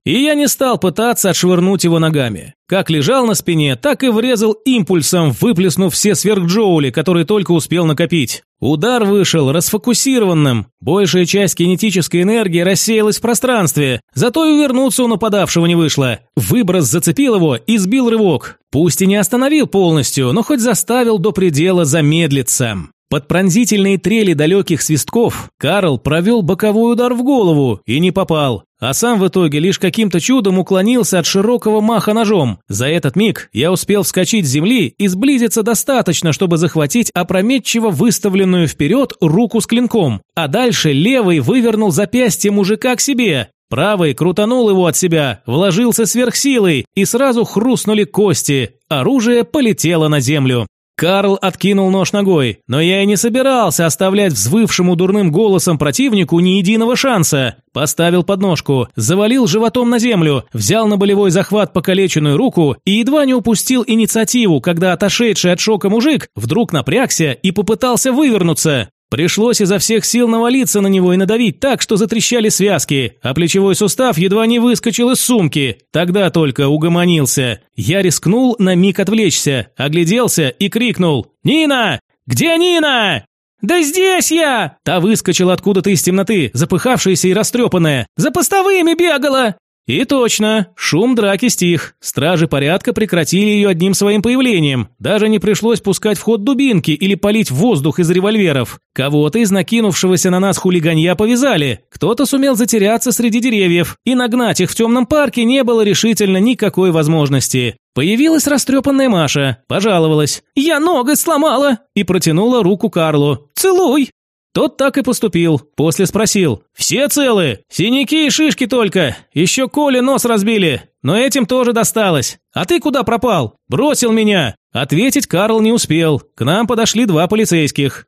И я не стал пытаться отшвырнуть его ногами. Как лежал на спине, так и врезал импульсом, выплеснув все сверхджоули, которые только успел накопить. Удар вышел расфокусированным. Большая часть кинетической энергии рассеялась в пространстве, зато и вернуться у нападавшего не вышло. Выброс зацепил его и сбил рывок. Пусть и не остановил полностью, но хоть заставил до предела замедлиться. Под пронзительные трели далеких свистков Карл провел боковой удар в голову и не попал, а сам в итоге лишь каким-то чудом уклонился от широкого маха ножом. За этот миг я успел вскочить с земли и сблизиться достаточно, чтобы захватить опрометчиво выставленную вперед руку с клинком, а дальше левый вывернул запястье мужика к себе. Правый крутанул его от себя, вложился сверхсилой, и сразу хрустнули кости. Оружие полетело на землю. Карл откинул нож ногой, но я и не собирался оставлять взвывшему дурным голосом противнику ни единого шанса. Поставил подножку, завалил животом на землю, взял на болевой захват покалеченную руку и едва не упустил инициативу, когда отошедший от шока мужик вдруг напрягся и попытался вывернуться. Пришлось изо всех сил навалиться на него и надавить так, что затрещали связки, а плечевой сустав едва не выскочил из сумки. Тогда только угомонился. Я рискнул на миг отвлечься, огляделся и крикнул «Нина! Где Нина?» «Да здесь я!» Та выскочила откуда-то из темноты, запыхавшаяся и растрепанная. «За постовыми бегала!» И точно, шум драки стих. Стражи порядка прекратили ее одним своим появлением. Даже не пришлось пускать в ход дубинки или палить воздух из револьверов. Кого-то из накинувшегося на нас хулиганья повязали. Кто-то сумел затеряться среди деревьев. И нагнать их в темном парке не было решительно никакой возможности. Появилась растрепанная Маша, пожаловалась. «Я ноготь сломала!» и протянула руку Карлу. «Целуй!» Тот так и поступил. После спросил. «Все целы? Синяки и шишки только. Еще Коле нос разбили. Но этим тоже досталось. А ты куда пропал? Бросил меня!» Ответить Карл не успел. К нам подошли два полицейских.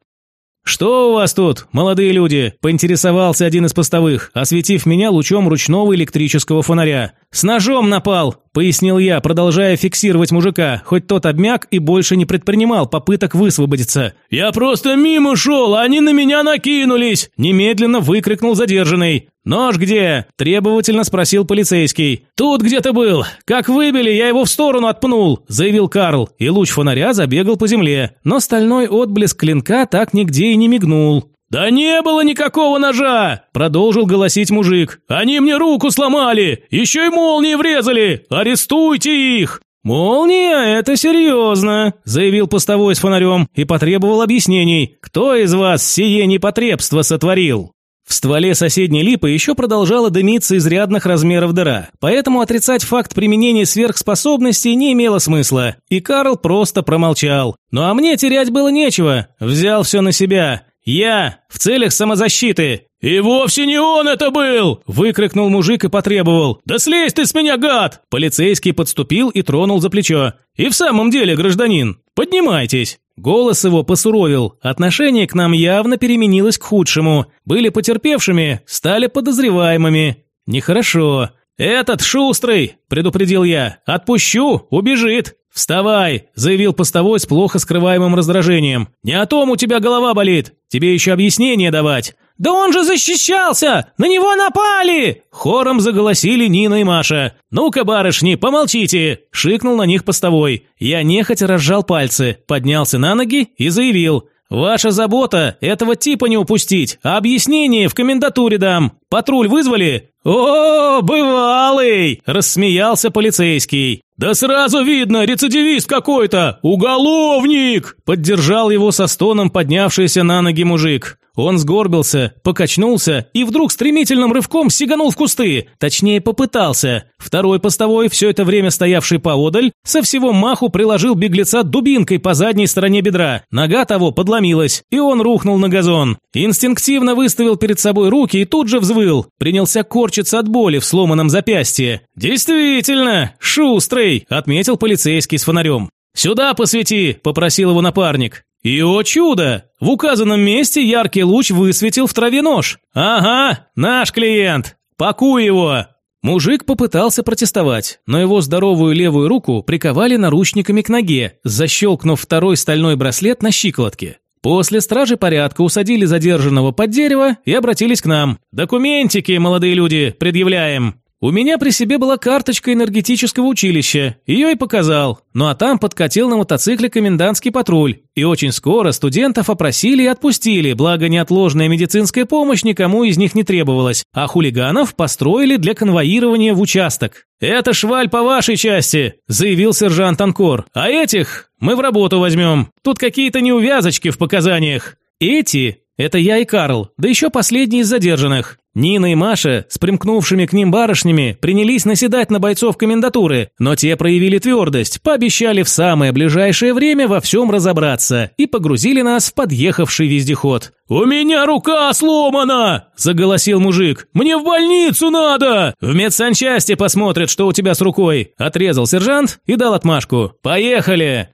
«Что у вас тут, молодые люди?» – поинтересовался один из постовых, осветив меня лучом ручного электрического фонаря. «С ножом напал!» – пояснил я, продолжая фиксировать мужика, хоть тот обмяк и больше не предпринимал попыток высвободиться. «Я просто мимо шел, а они на меня накинулись!» – немедленно выкрикнул задержанный. «Нож где?» – требовательно спросил полицейский. «Тут где-то был. Как выбили, я его в сторону отпнул», – заявил Карл, и луч фонаря забегал по земле. Но стальной отблеск клинка так нигде и не мигнул. «Да не было никакого ножа!» – продолжил голосить мужик. «Они мне руку сломали! Еще и молнии врезали! Арестуйте их!» «Молния – это серьезно», – заявил постовой с фонарем и потребовал объяснений. «Кто из вас сие непотребство сотворил?» В стволе соседней липы еще продолжала дымиться изрядных размеров дыра, поэтому отрицать факт применения сверхспособностей не имело смысла, и Карл просто промолчал. Ну а мне терять было нечего, взял все на себя. «Я! В целях самозащиты!» «И вовсе не он это был!» – выкрикнул мужик и потребовал. «Да слезь ты с меня, гад!» Полицейский подступил и тронул за плечо. «И в самом деле, гражданин, поднимайтесь!» Голос его посуровил, отношение к нам явно переменилось к худшему. Были потерпевшими, стали подозреваемыми. Нехорошо. «Этот шустрый!» – предупредил я. «Отпущу, убежит!» «Вставай!» – заявил постовой с плохо скрываемым раздражением. «Не о том у тебя голова болит! Тебе еще объяснение давать!» «Да он же защищался! На него напали!» Хором заголосили Нина и Маша. «Ну-ка, барышни, помолчите!» – шикнул на них постовой. Я нехотя разжал пальцы, поднялся на ноги и заявил. «Ваша забота – этого типа не упустить, а объяснение в комендатуре дам. Патруль вызвали?» «О, бывалый!» – рассмеялся полицейский. «Да сразу видно, рецидивист какой-то! Уголовник!» – поддержал его со стоном поднявшийся на ноги мужик. Он сгорбился, покачнулся и вдруг стремительным рывком сиганул в кусты. Точнее, попытался. Второй постовой, все это время стоявший поодаль, со всего маху приложил беглеца дубинкой по задней стороне бедра. Нога того подломилась, и он рухнул на газон. Инстинктивно выставил перед собой руки и тут же взвыл. Принялся корчиться от боли в сломанном запястье. «Действительно, шустрый!» – отметил полицейский с фонарем. «Сюда посвети!» – попросил его напарник. И, о чудо! В указанном месте яркий луч высветил в траве нож. «Ага, наш клиент! Пакуй его!» Мужик попытался протестовать, но его здоровую левую руку приковали наручниками к ноге, защелкнув второй стальной браслет на щиколотке. После стражи порядка усадили задержанного под дерево и обратились к нам. «Документики, молодые люди, предъявляем!» У меня при себе была карточка энергетического училища, ее и показал. Ну а там подкатил на мотоцикле комендантский патруль. И очень скоро студентов опросили и отпустили, благо неотложная медицинская помощь никому из них не требовалась, а хулиганов построили для конвоирования в участок. «Это шваль по вашей части», – заявил сержант Анкор. «А этих мы в работу возьмем. Тут какие-то неувязочки в показаниях». «Эти» – это я и Карл, да еще последний из задержанных. Нина и Маша с примкнувшими к ним барышнями принялись наседать на бойцов комендатуры, но те проявили твердость, пообещали в самое ближайшее время во всем разобраться и погрузили нас в подъехавший вездеход. «У меня рука сломана!» – заголосил мужик. «Мне в больницу надо!» «В медсанчасти посмотрят, что у тебя с рукой!» – отрезал сержант и дал отмашку. «Поехали!»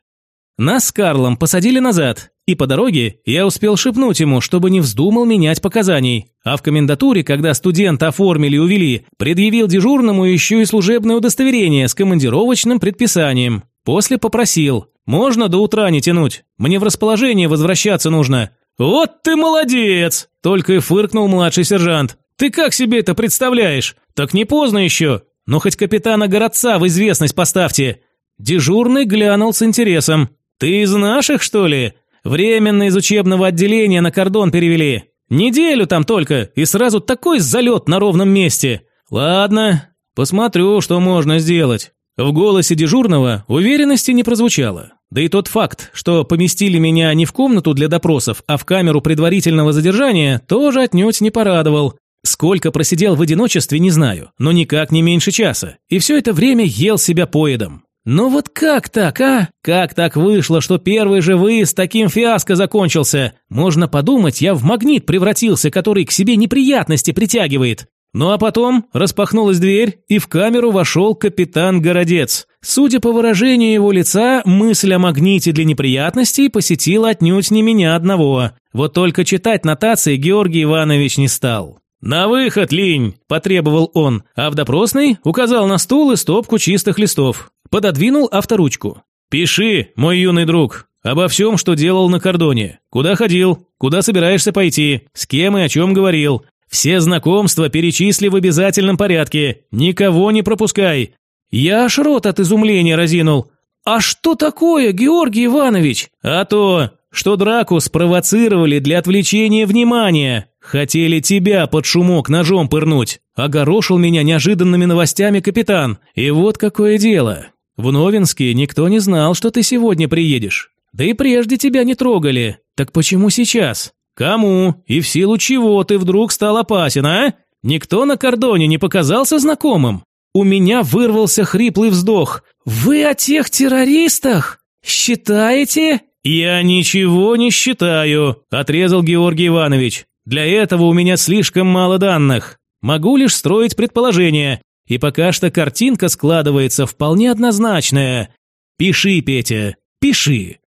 Нас с Карлом посадили назад, и по дороге я успел шепнуть ему, чтобы не вздумал менять показаний. А в комендатуре, когда студента оформили и увели, предъявил дежурному еще и служебное удостоверение с командировочным предписанием. После попросил. «Можно до утра не тянуть? Мне в расположение возвращаться нужно». «Вот ты молодец!» – только и фыркнул младший сержант. «Ты как себе это представляешь? Так не поздно еще. Ну хоть капитана городца в известность поставьте». Дежурный глянул с интересом. «Ты из наших, что ли? Временно из учебного отделения на кордон перевели. Неделю там только, и сразу такой залет на ровном месте. Ладно, посмотрю, что можно сделать». В голосе дежурного уверенности не прозвучало. Да и тот факт, что поместили меня не в комнату для допросов, а в камеру предварительного задержания, тоже отнюдь не порадовал. Сколько просидел в одиночестве, не знаю, но никак не меньше часа. И все это время ел себя поедом. «Ну вот как так, а? Как так вышло, что первый же выезд таким фиаско закончился? Можно подумать, я в магнит превратился, который к себе неприятности притягивает». Ну а потом распахнулась дверь, и в камеру вошел капитан Городец. Судя по выражению его лица, мысль о магните для неприятностей посетила отнюдь не меня одного. Вот только читать нотации Георгий Иванович не стал. «На выход, линь!» – потребовал он, а в допросной указал на стул и стопку чистых листов. Пододвинул авторучку. «Пиши, мой юный друг, обо всем, что делал на кордоне. Куда ходил, куда собираешься пойти, с кем и о чем говорил. Все знакомства перечисли в обязательном порядке, никого не пропускай». Я аж рот от изумления разинул. «А что такое, Георгий Иванович?» «А то, что драку спровоцировали для отвлечения внимания. Хотели тебя под шумок ножом пырнуть. Огорошил меня неожиданными новостями капитан. И вот какое дело. В Новинске никто не знал, что ты сегодня приедешь. Да и прежде тебя не трогали. Так почему сейчас? Кому и в силу чего ты вдруг стал опасен, а? Никто на кордоне не показался знакомым. У меня вырвался хриплый вздох. «Вы о тех террористах? Считаете?» «Я ничего не считаю», – отрезал Георгий Иванович. «Для этого у меня слишком мало данных. Могу лишь строить предположения, и пока что картинка складывается вполне однозначная. Пиши, Петя, пиши».